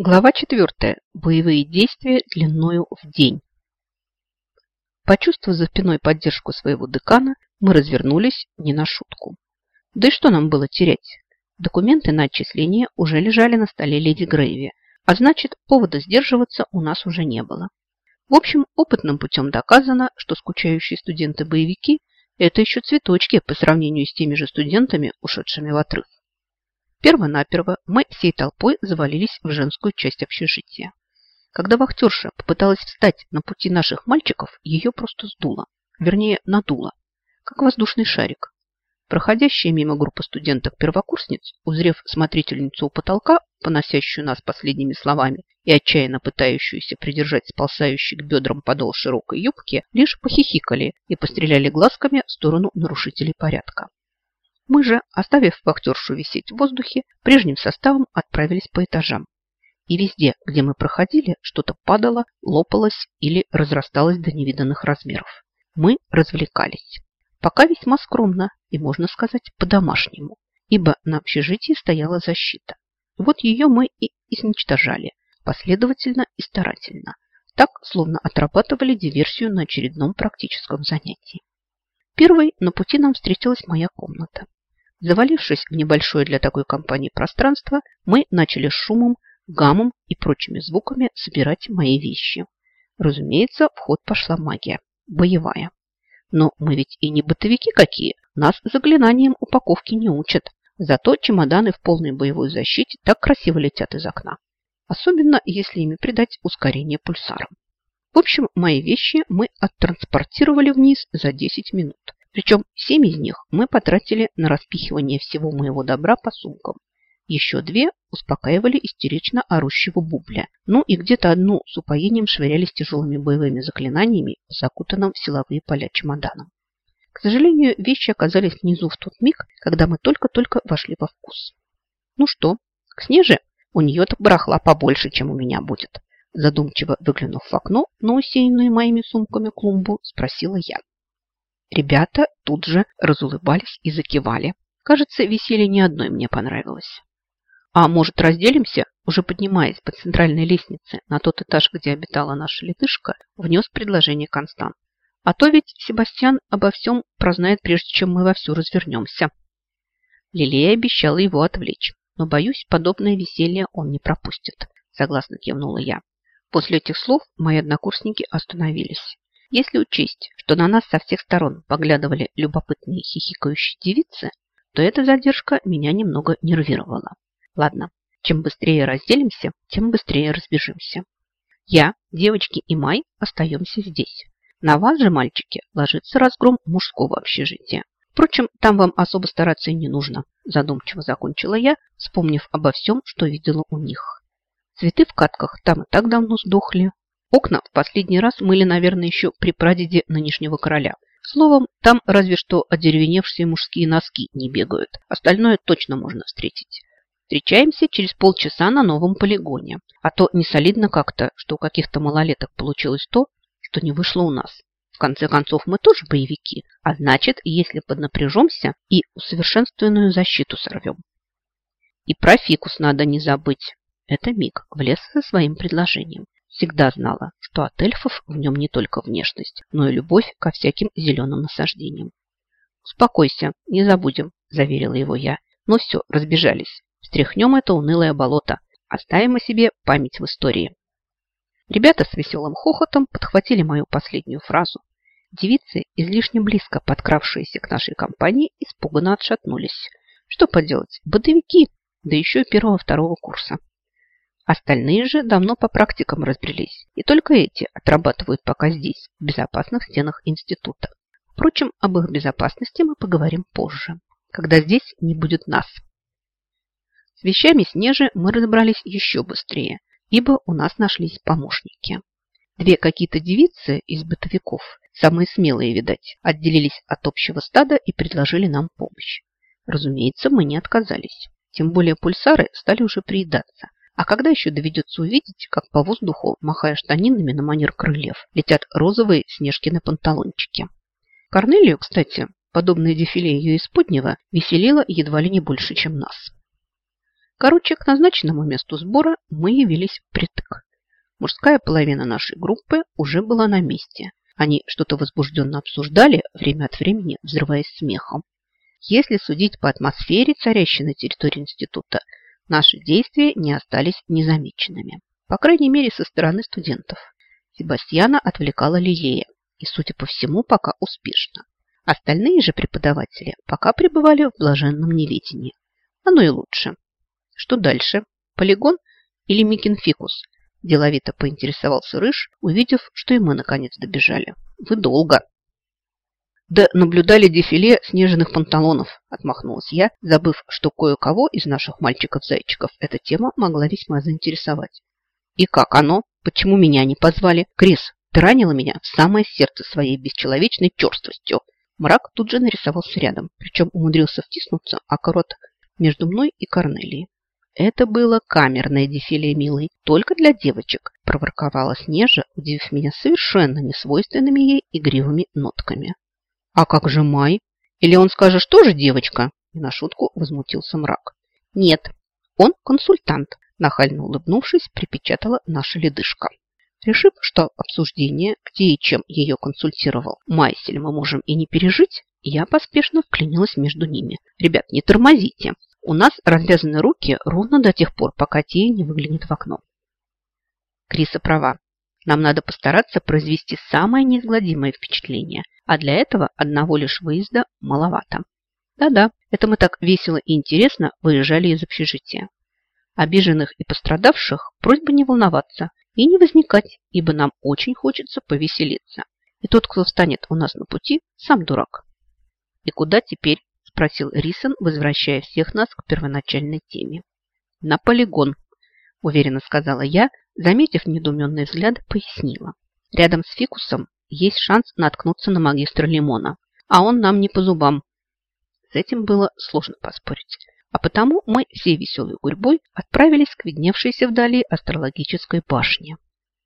Глава 4. Боевые действия длиною в день. Почувствовав за спиной поддержку своего декана, мы развернулись не на шутку. Да и что нам было терять? Документы на отчисление уже лежали на столе леди Грейви, а значит, повода сдерживаться у нас уже не было. В общем, опытным путем доказано, что скучающие студенты-боевики – это еще цветочки по сравнению с теми же студентами, ушедшими в отрыв. Первонаперво мы всей толпой завалились в женскую часть общежития. Когда вахтерша попыталась встать на пути наших мальчиков, ее просто сдуло. Вернее, надуло. Как воздушный шарик. Проходящая мимо группа студенток-первокурсниц, узрев смотрительницу у потолка, поносящую нас последними словами и отчаянно пытающуюся придержать сползающий к бедрам подол широкой юбки, лишь похихикали и постреляли глазками в сторону нарушителей порядка. Мы же, оставив вахтершу висеть в воздухе, прежним составом отправились по этажам. И везде, где мы проходили, что-то падало, лопалось или разрасталось до невиданных размеров. Мы развлекались. Пока весьма скромно и, можно сказать, по-домашнему, ибо на общежитии стояла защита. Вот ее мы и изничтожали, последовательно и старательно, так, словно отрабатывали диверсию на очередном практическом занятии. Первой на пути нам встретилась моя комната. Завалившись в небольшое для такой компании пространство, мы начали шумом, гамом и прочими звуками собирать мои вещи. Разумеется, в ход пошла магия. Боевая. Но мы ведь и не бытовики какие. Нас заклинанием упаковки не учат. Зато чемоданы в полной боевой защите так красиво летят из окна. Особенно, если ими придать ускорение пульсарам. В общем, мои вещи мы оттранспортировали вниз за 10 минут. Причем семь из них мы потратили на распихивание всего моего добра по сумкам. Еще две успокаивали истерично орущего бубля. Ну и где-то одну с упоением швырялись тяжелыми боевыми заклинаниями, закутанным в силовые поля чемоданом. К сожалению, вещи оказались внизу в тот миг, когда мы только-только вошли во вкус. Ну что, к Снеже? У нее-то барахла побольше, чем у меня будет. Задумчиво выглянув в окно на усеянную моими сумками клумбу, спросила я. Ребята тут же разулыбались и закивали. Кажется, веселье ни одной мне понравилось. А может, разделимся? Уже поднимаясь по центральной лестнице на тот этаж, где обитала наша летышка, внес предложение Констант. А то ведь Себастьян обо всем прознает, прежде чем мы вовсю развернемся. Лилея обещала его отвлечь, но, боюсь, подобное веселье он не пропустит. Согласно кивнула я. После этих слов мои однокурсники остановились. Если учесть, что на нас со всех сторон поглядывали любопытные хихикающие девицы, то эта задержка меня немного нервировала. Ладно, чем быстрее разделимся, тем быстрее разбежимся. Я, девочки и Май остаемся здесь. На вас же, мальчики, ложится разгром мужского общежития. Впрочем, там вам особо стараться и не нужно, задумчиво закончила я, вспомнив обо всем, что видела у них. Цветы в катках там и так давно сдохли, Окна в последний раз мыли, наверное, еще при прадеде нынешнего короля. Словом, там разве что одеревеневшие мужские носки не бегают. Остальное точно можно встретить. Встречаемся через полчаса на новом полигоне. А то не солидно как-то, что у каких-то малолеток получилось то, что не вышло у нас. В конце концов, мы тоже боевики. А значит, если поднапряжемся и усовершенствованную защиту сорвем. И про фикус надо не забыть. Это Мик влез со своим предложением. Всегда знала, что от эльфов в нем не только внешность, но и любовь ко всяким зеленым насаждениям. «Успокойся, не забудем», – заверила его я. «Ну все, разбежались. Стряхнем это унылое болото. Оставим о себе память в истории». Ребята с веселым хохотом подхватили мою последнюю фразу. Девицы, излишне близко подкравшиеся к нашей компании, испуганно отшатнулись. Что поделать, бодовики, да еще и первого-второго курса. Остальные же давно по практикам разбрелись, и только эти отрабатывают пока здесь, в безопасных стенах института. Впрочем, об их безопасности мы поговорим позже, когда здесь не будет нас. С вещами Снежи мы разобрались еще быстрее, ибо у нас нашлись помощники. Две какие-то девицы из бытовиков, самые смелые, видать, отделились от общего стада и предложили нам помощь. Разумеется, мы не отказались. Тем более пульсары стали уже приедаться, а когда еще доведется увидеть, как по воздуху, махая штанинами на манер крыльев, летят розовые снежкины панталончики? Корнелию, кстати, подобное дефиле ее исподнего веселило едва ли не больше, чем нас. Короче, к назначенному месту сбора мы явились притык. Мужская половина нашей группы уже была на месте. Они что-то возбужденно обсуждали, время от времени взрываясь смехом. Если судить по атмосфере, царящей на территории института, наши действия не остались незамеченными. По крайней мере, со стороны студентов. Себастьяна отвлекала Лилея, и, судя по всему, пока успешно. Остальные же преподаватели пока пребывали в блаженном неведении. Оно и лучше. Что дальше? Полигон или Микинфикус? Деловито поинтересовался Рыж, увидев, что и мы наконец добежали. Вы долго. Да наблюдали дефиле снежных панталонов, отмахнулась я, забыв, что кое-кого из наших мальчиков-зайчиков эта тема могла весьма заинтересовать. И как оно? Почему меня не позвали? Крис, ты ранила меня в самое сердце своей бесчеловечной черствостью. Мрак тут же нарисовался рядом, причем умудрился втиснуться аккурат между мной и Корнелией. Это было камерное дефиле, милый, только для девочек, проворковала Снежа, удивив меня совершенно несвойственными ей игривыми нотками. А как же Май? Или он скажешь, тоже девочка? И на шутку возмутился мрак. Нет, он консультант, нахально улыбнувшись, припечатала наша ледышка. Решив, что обсуждение, где и чем ее консультировал Майсель, мы можем и не пережить, я поспешно вклинилась между ними. Ребят, не тормозите. У нас развязаны руки ровно до тех пор, пока Тия не выглянет в окно. Криса права. Нам надо постараться произвести самое неизгладимое впечатление, а для этого одного лишь выезда маловато. Да-да, это мы так весело и интересно выезжали из общежития. Обиженных и пострадавших просьба не волноваться и не возникать, ибо нам очень хочется повеселиться. И тот, кто встанет у нас на пути, сам дурак. И куда теперь? спросил Рисон, возвращая всех нас к первоначальной теме. «На полигон», – уверенно сказала я, заметив недоуменный взгляд, пояснила. «Рядом с фикусом есть шанс наткнуться на магистра Лимона, а он нам не по зубам». С этим было сложно поспорить. А потому мы всей веселой гурьбой отправились к видневшейся вдали астрологической башне.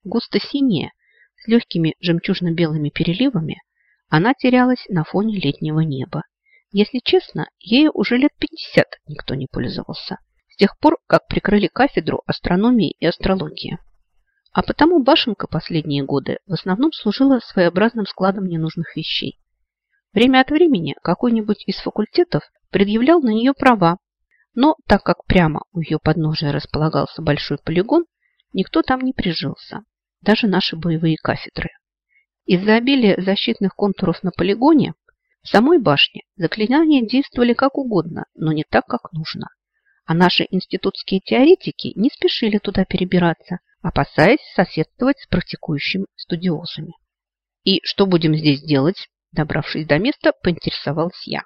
Густо-синяя, с легкими жемчужно-белыми переливами, она терялась на фоне летнего неба если честно, ею уже лет 50 никто не пользовался. С тех пор, как прикрыли кафедру астрономии и астрологии. А потому башенка последние годы в основном служила своеобразным складом ненужных вещей. Время от времени какой-нибудь из факультетов предъявлял на нее права, но так как прямо у ее подножия располагался большой полигон, никто там не прижился, даже наши боевые кафедры. Из-за обилия защитных контуров на полигоне в самой башне заклинания действовали как угодно, но не так, как нужно. А наши институтские теоретики не спешили туда перебираться, опасаясь соседствовать с практикующими студиозами. «И что будем здесь делать?» Добравшись до места, поинтересовалась я.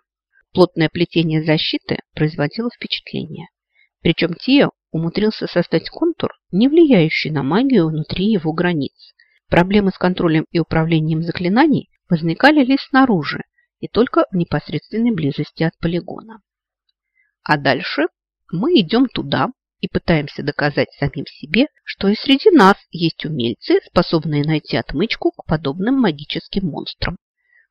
Плотное плетение защиты производило впечатление. Причем Тио умудрился создать контур, не влияющий на магию внутри его границ. Проблемы с контролем и управлением заклинаний возникали лишь снаружи, и только в непосредственной близости от полигона. А дальше мы идем туда и пытаемся доказать самим себе, что и среди нас есть умельцы, способные найти отмычку к подобным магическим монстрам,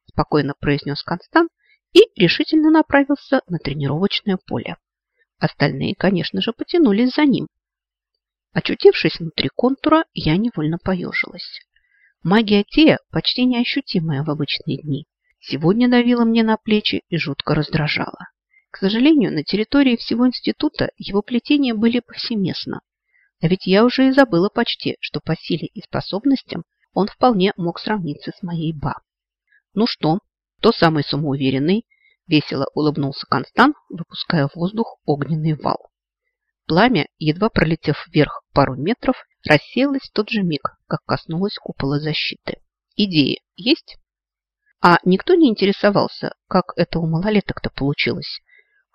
спокойно произнес Констант и решительно направился на тренировочное поле. Остальные, конечно же, потянулись за ним. Очутившись внутри контура, я невольно поежилась. Магия Тея почти неощутимая в обычные дни, сегодня давила мне на плечи и жутко раздражала. К сожалению, на территории всего института его плетения были повсеместно. А ведь я уже и забыла почти, что по силе и способностям он вполне мог сравниться с моей ба. Ну что, то самый самоуверенный, весело улыбнулся Констант, выпуская в воздух огненный вал. Пламя, едва пролетев вверх пару метров, рассеялось в тот же миг, как коснулось купола защиты. Идеи есть? А никто не интересовался, как это у малолеток-то получилось?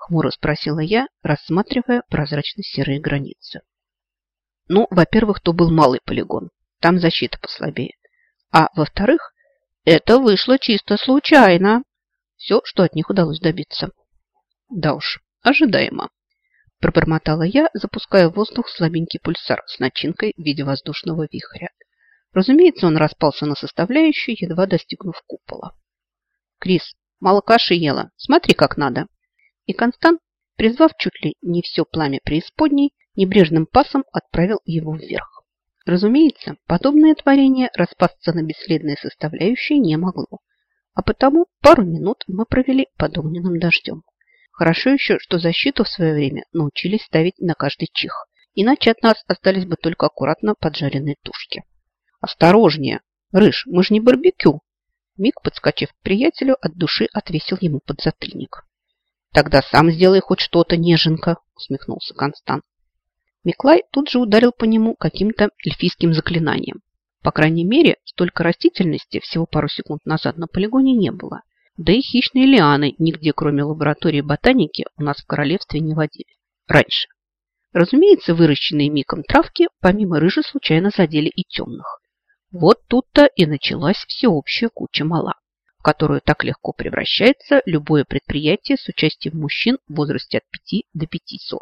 Хмуро спросила я, рассматривая прозрачно-серые границы. Ну, во-первых, то был малый полигон. Там защита послабее. А во-вторых, это вышло чисто случайно. Все, что от них удалось добиться. Да уж, ожидаемо. Пробормотала я, запуская в воздух слабенький пульсар с начинкой в виде воздушного вихря. Разумеется, он распался на составляющие, едва достигнув купола. Крис, мало каши ела. Смотри, как надо. И Констант призвав чуть ли не все пламя преисподней, небрежным пасом отправил его вверх. Разумеется, подобное творение распасться на бесследные составляющие не могло, а потому пару минут мы провели под огненным дождем. Хорошо еще, что защиту в свое время научились ставить на каждый чих, иначе от нас остались бы только аккуратно поджаренные тушки. «Осторожнее! Рыж, мы же не барбекю!» Миг, подскочив к приятелю, от души отвесил ему подзатыльник. «Тогда сам сделай хоть что-то, неженка!» усмехнулся Констант. Миклай тут же ударил по нему каким-то эльфийским заклинанием. По крайней мере, столько растительности всего пару секунд назад на полигоне не было. Да и хищные лианы нигде, кроме лаборатории ботаники, у нас в королевстве не водились. Раньше. Разумеется, выращенные миком травки помимо рыжи случайно задели и темных. Вот тут-то и началась всеобщая куча мала, в которую так легко превращается любое предприятие с участием мужчин в возрасте от 5 до 500.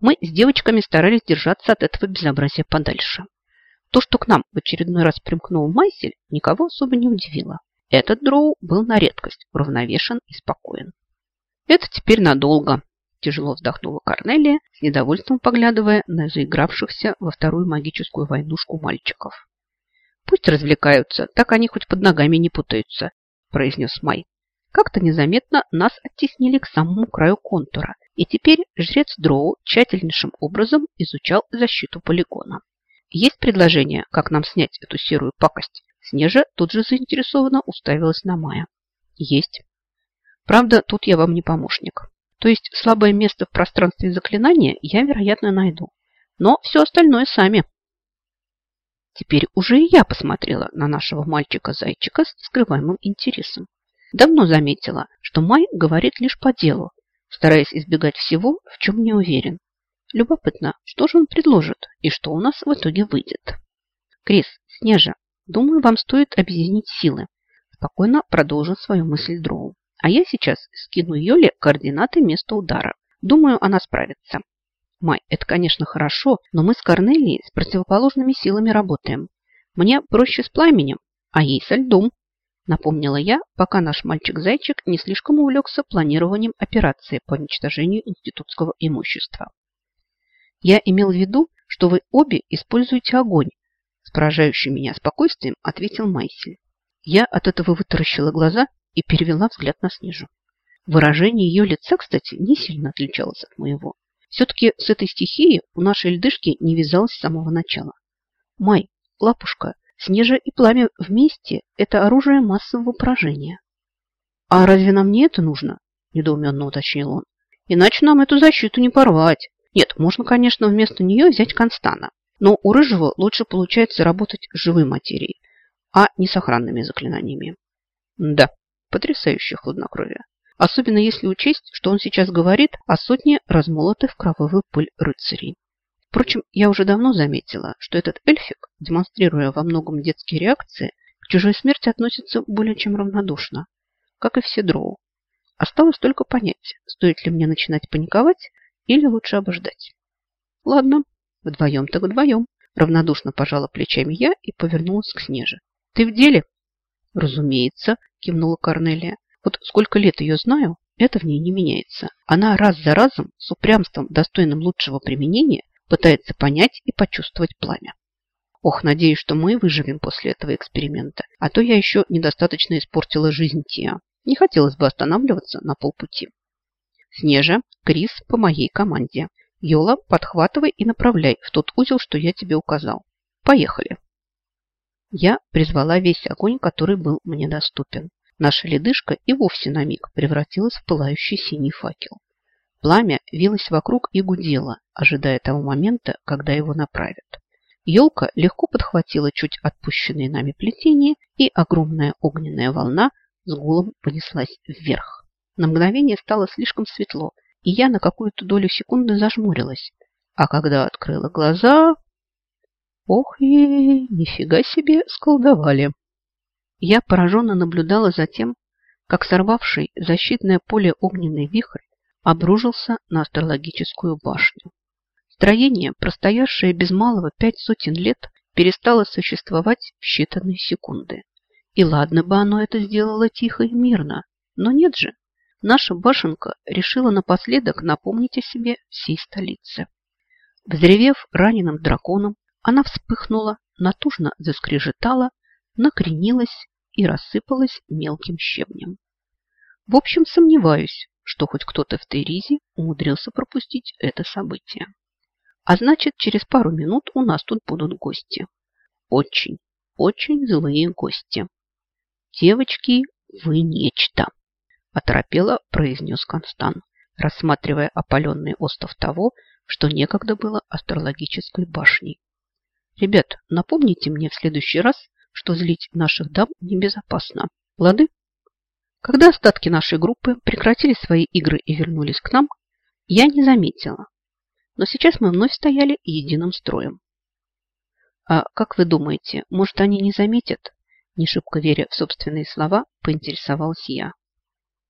Мы с девочками старались держаться от этого безобразия подальше. То, что к нам в очередной раз примкнул Майсель, никого особо не удивило. Этот дроу был на редкость уравновешен и спокоен. Это теперь надолго, тяжело вздохнула Корнелия, с недовольством поглядывая на заигравшихся во вторую магическую войнушку мальчиков. Пусть развлекаются, так они хоть под ногами не путаются, произнес Май. Как-то незаметно нас оттеснили к самому краю контура, и теперь жрец Дроу тщательнейшим образом изучал защиту полигона. Есть предложение, как нам снять эту серую пакость? Снежа тут же заинтересованно уставилась на Мая. Есть. Правда, тут я вам не помощник. То есть слабое место в пространстве заклинания я, вероятно, найду. Но все остальное сами. Теперь уже и я посмотрела на нашего мальчика-зайчика с скрываемым интересом. Давно заметила, что Май говорит лишь по делу, стараясь избегать всего, в чем не уверен. Любопытно, что же он предложит и что у нас в итоге выйдет. Крис, Снежа, Думаю, вам стоит объединить силы. Спокойно продолжил свою мысль Дроу. А я сейчас скину Йоле координаты места удара. Думаю, она справится. Май, это, конечно, хорошо, но мы с Корнелией с противоположными силами работаем. Мне проще с пламенем, а ей со льдом. Напомнила я, пока наш мальчик-зайчик не слишком увлекся планированием операции по уничтожению институтского имущества. Я имел в виду, что вы обе используете огонь, с поражающим меня спокойствием ответил Майсель. Я от этого вытаращила глаза и перевела взгляд на Снежу. Выражение ее лица, кстати, не сильно отличалось от моего. Все-таки с этой стихией у нашей льдышки не вязалось с самого начала. Май, лапушка, Снежа и пламя вместе – это оружие массового поражения. А разве нам не это нужно? Недоуменно уточнил он. Иначе нам эту защиту не порвать. Нет, можно, конечно, вместо нее взять Констана. Но у Рыжего лучше получается работать с живой материей, а не с охранными заклинаниями. Да, потрясающее хладнокровие. Особенно если учесть, что он сейчас говорит о сотне размолотых в кровавую пыль рыцарей. Впрочем, я уже давно заметила, что этот эльфик, демонстрируя во многом детские реакции, к чужой смерти относится более чем равнодушно, как и все дроу. Осталось только понять, стоит ли мне начинать паниковать или лучше обождать. Ладно, Вдвоем так вдвоем. Равнодушно пожала плечами я и повернулась к Снеже. Ты в деле? Разумеется, кивнула Корнелия. Вот сколько лет ее знаю, это в ней не меняется. Она раз за разом с упрямством, достойным лучшего применения, пытается понять и почувствовать пламя. Ох, надеюсь, что мы выживем после этого эксперимента. А то я еще недостаточно испортила жизнь Тиа. Не хотелось бы останавливаться на полпути. Снежа, Крис по моей команде. Йола, подхватывай и направляй в тот узел, что я тебе указал. Поехали. Я призвала весь огонь, который был мне доступен. Наша ледышка и вовсе на миг превратилась в пылающий синий факел. Пламя вилось вокруг и гудело, ожидая того момента, когда его направят. Елка легко подхватила чуть отпущенные нами плетения, и огромная огненная волна с гулом понеслась вверх. На мгновение стало слишком светло, и я на какую-то долю секунды зажмурилась. А когда открыла глаза... Ох, ей, нифига себе сколдовали. Я пораженно наблюдала за тем, как сорвавший защитное поле огненный вихрь обрушился на астрологическую башню. Строение, простоявшее без малого пять сотен лет, перестало существовать в считанные секунды. И ладно бы оно это сделало тихо и мирно, но нет же. наша башенка решила напоследок напомнить о себе всей столице. Взревев раненым драконом, она вспыхнула, натужно заскрежетала, накренилась и рассыпалась мелким щебнем. В общем, сомневаюсь, что хоть кто-то в Тейризе умудрился пропустить это событие. А значит, через пару минут у нас тут будут гости. Очень, очень злые гости. Девочки, вы нечто, оторопело произнес Констан, рассматривая опаленный остров того, что некогда было астрологической башней. Ребят, напомните мне в следующий раз, что злить наших дам небезопасно. Лады? Когда остатки нашей группы прекратили свои игры и вернулись к нам, я не заметила. Но сейчас мы вновь стояли единым строем. А как вы думаете, может, они не заметят? Не шибко веря в собственные слова, поинтересовалась я.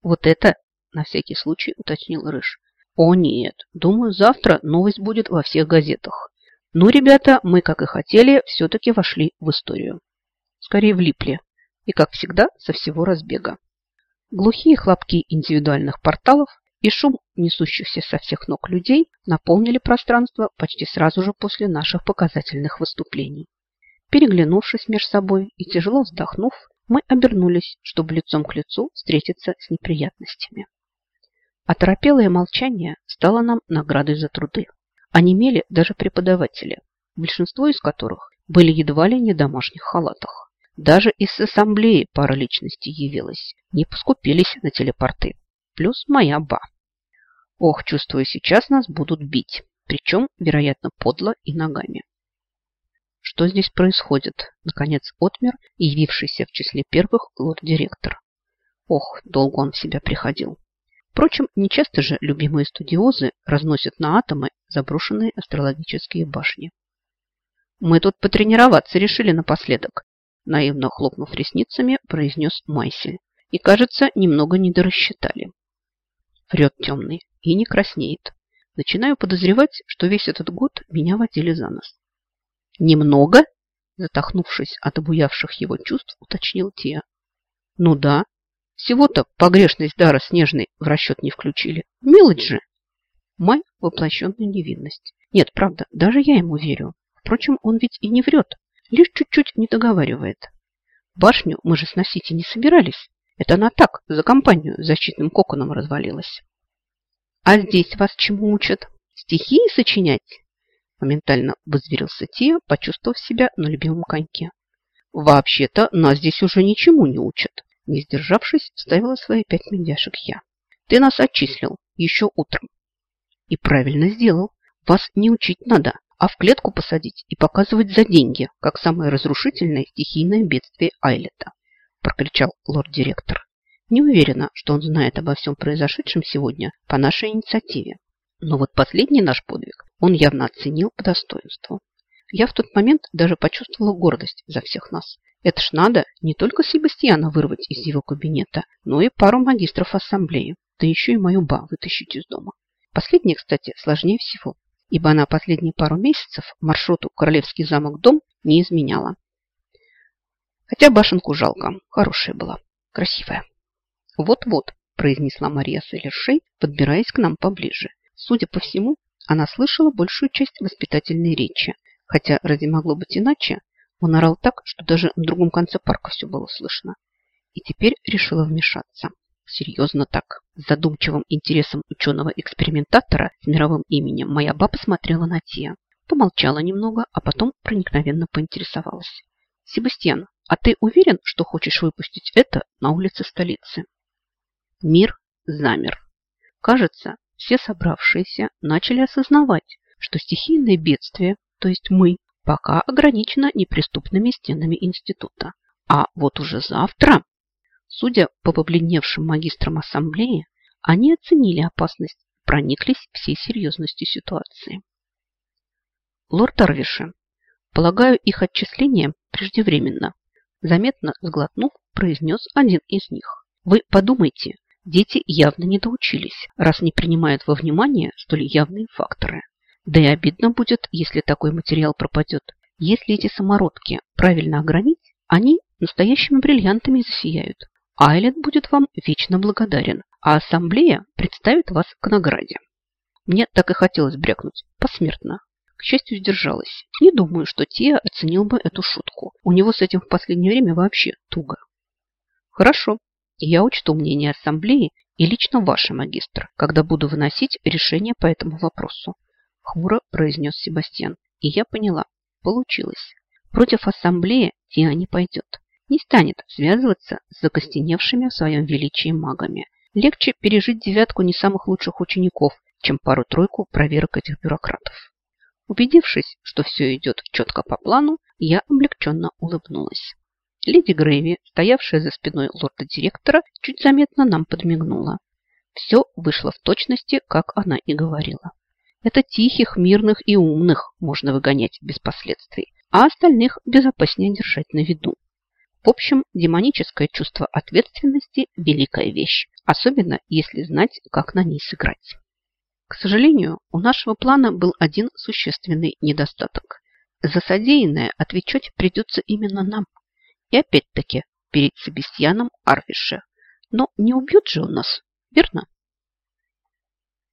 Вот это, на всякий случай, уточнил Рыж. О нет, думаю, завтра новость будет во всех газетах. Ну, ребята, мы, как и хотели, все-таки вошли в историю. Скорее влипли. И, как всегда, со всего разбега. Глухие хлопки индивидуальных порталов и шум несущихся со всех ног людей наполнили пространство почти сразу же после наших показательных выступлений. Переглянувшись между собой и тяжело вздохнув, мы обернулись, чтобы лицом к лицу встретиться с неприятностями. Оторопелое молчание стало нам наградой за труды. Онемели даже преподаватели, большинство из которых были едва ли не в домашних халатах. Даже из ассамблеи пара личностей явилась. Не поскупились на телепорты. Плюс моя ба. Ох, чувствую, сейчас нас будут бить. Причем, вероятно, подло и ногами. Что здесь происходит? Наконец отмер явившийся в числе первых лорд-директор. Ох, долго он в себя приходил. Впрочем, нечасто же любимые студиозы разносят на атомы заброшенные астрологические башни. Мы тут потренироваться решили напоследок, наивно хлопнув ресницами, произнес Майсель. И, кажется, немного недорассчитали. Врет темный и не краснеет. Начинаю подозревать, что весь этот год меня водили за нос. Немного? Затохнувшись от обуявших его чувств, уточнил Тия. Ну да, всего-то погрешность дара снежной в расчет не включили. Мелочь же. Май – воплощенная невинность. Нет, правда, даже я ему верю. Впрочем, он ведь и не врет лишь чуть-чуть не договаривает. Башню мы же сносить и не собирались. Это она так, за компанию защитным коконом развалилась. А здесь вас чему учат? Стихии сочинять? Моментально возверился Тия, почувствовав себя на любимом коньке. Вообще-то нас здесь уже ничему не учат. Не сдержавшись, вставила свои пять медяшек я. Ты нас отчислил еще утром. И правильно сделал. Вас не учить надо, а в клетку посадить и показывать за деньги, как самое разрушительное стихийное бедствие Айлета, прокричал лорд-директор. Не уверена, что он знает обо всем произошедшем сегодня по нашей инициативе. Но вот последний наш подвиг он явно оценил по достоинству. Я в тот момент даже почувствовала гордость за всех нас. Это ж надо не только Себастьяна вырвать из его кабинета, но и пару магистров ассамблеи, да еще и мою ба вытащить из дома. Последнее, кстати, сложнее всего ибо она последние пару месяцев маршруту Королевский замок-дом не изменяла. Хотя башенку жалко, хорошая была, красивая. Вот-вот, произнесла Мария Селершей, подбираясь к нам поближе. Судя по всему, она слышала большую часть воспитательной речи, хотя ради могло быть иначе, он орал так, что даже на другом конце парка все было слышно. И теперь решила вмешаться. Серьезно так. С задумчивым интересом ученого-экспериментатора с мировым именем моя баба смотрела на Тия. Помолчала немного, а потом проникновенно поинтересовалась. «Себастьян, а ты уверен, что хочешь выпустить это на улице столицы?» Мир замер. Кажется, все собравшиеся начали осознавать, что стихийное бедствие, то есть мы, пока ограничено неприступными стенами института. А вот уже завтра Судя по побледневшим магистрам ассамблеи, они оценили опасность, прониклись всей серьезностью ситуации. Лорд Арвиши, полагаю, их отчисление преждевременно. Заметно сглотнув, произнес один из них. Вы подумайте, дети явно не доучились, раз не принимают во внимание столь явные факторы. Да и обидно будет, если такой материал пропадет. Если эти самородки правильно огранить, они настоящими бриллиантами засияют. Айлет будет вам вечно благодарен. а ассамблея представит вас к награде. Мне так и хотелось брякнуть посмертно. К счастью, сдержалась. Не думаю, что Тия оценил бы эту шутку. У него с этим в последнее время вообще туго. Хорошо, я учту мнение ассамблеи и лично ваше, магистр, когда буду выносить решение по этому вопросу. Хмуро произнес Себастьян. И я поняла. Получилось. Против ассамблеи Тиа не пойдет. Не станет связываться с закостеневшими в своем величии магами. Легче пережить девятку не самых лучших учеников, чем пару-тройку проверок этих бюрократов. Убедившись, что все идет четко по плану, я облегченно улыбнулась. Леди Грейви, стоявшая за спиной лорда-директора, чуть заметно нам подмигнула. Все вышло в точности, как она и говорила. Это тихих, мирных и умных можно выгонять без последствий, а остальных безопаснее держать на виду. В общем, демоническое чувство ответственности – великая вещь, особенно если знать, как на ней сыграть. К сожалению, у нашего плана был один существенный недостаток. За содеянное отвечать придется именно нам. И опять-таки перед Себастьяном Арвише. Но не убьет же он нас, верно?